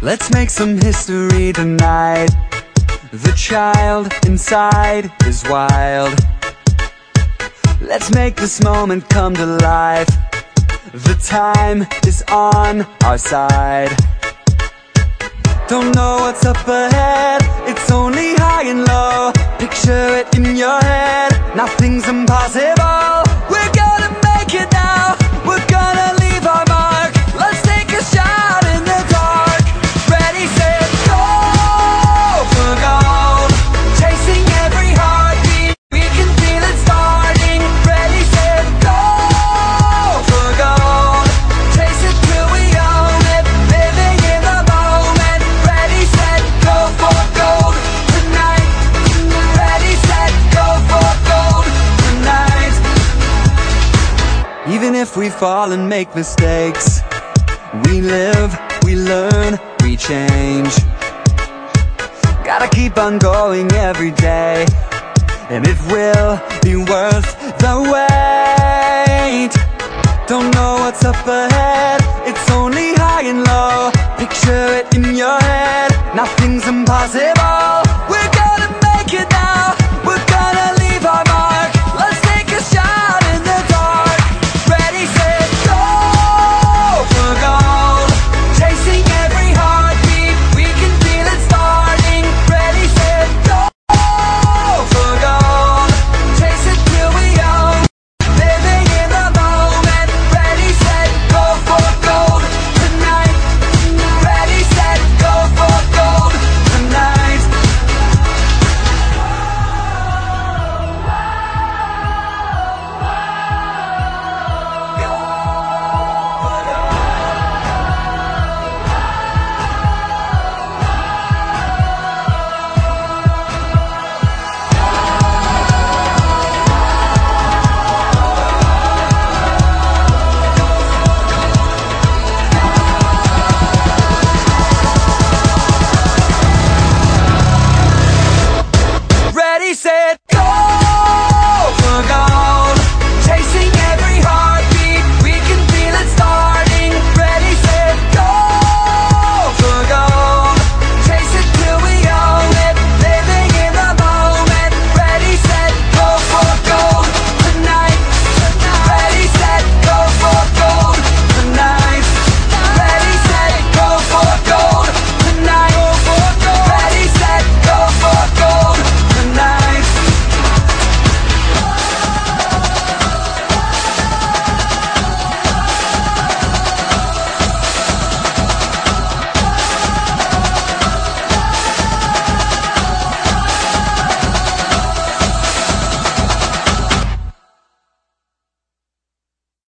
Let's make some history tonight. The child inside is wild. Let's make this moment come to life. The time is on our side. Don't know what's up ahead, it's only high and low. Picture it in your head, nothing's impossible. Even if we fall and make mistakes, we live, we learn, we change. Gotta keep on going every day, and it will be worth the wait. Don't know what's up ahead, it's only high and low. Picture it in your head, nothing's impossible.